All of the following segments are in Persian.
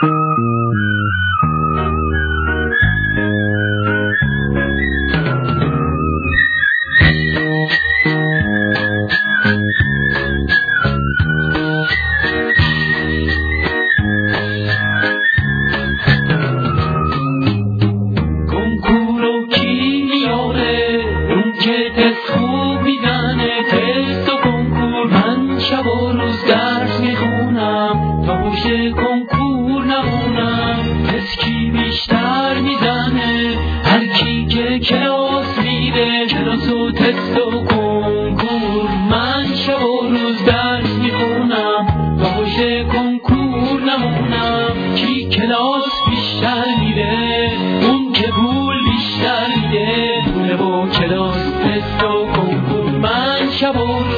Música و تست و کنکور. من شب و روز درس می‌خونم و پشت کنکور نمونم. کی کلاس بیشتر میده؟ اون که پول بیشتر میده. پول و کلاس تست و کنکور. من شب و روز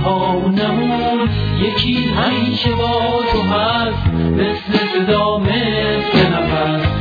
جهانمون یکی همیشه با تو هست. مثل صدا مثل نفس.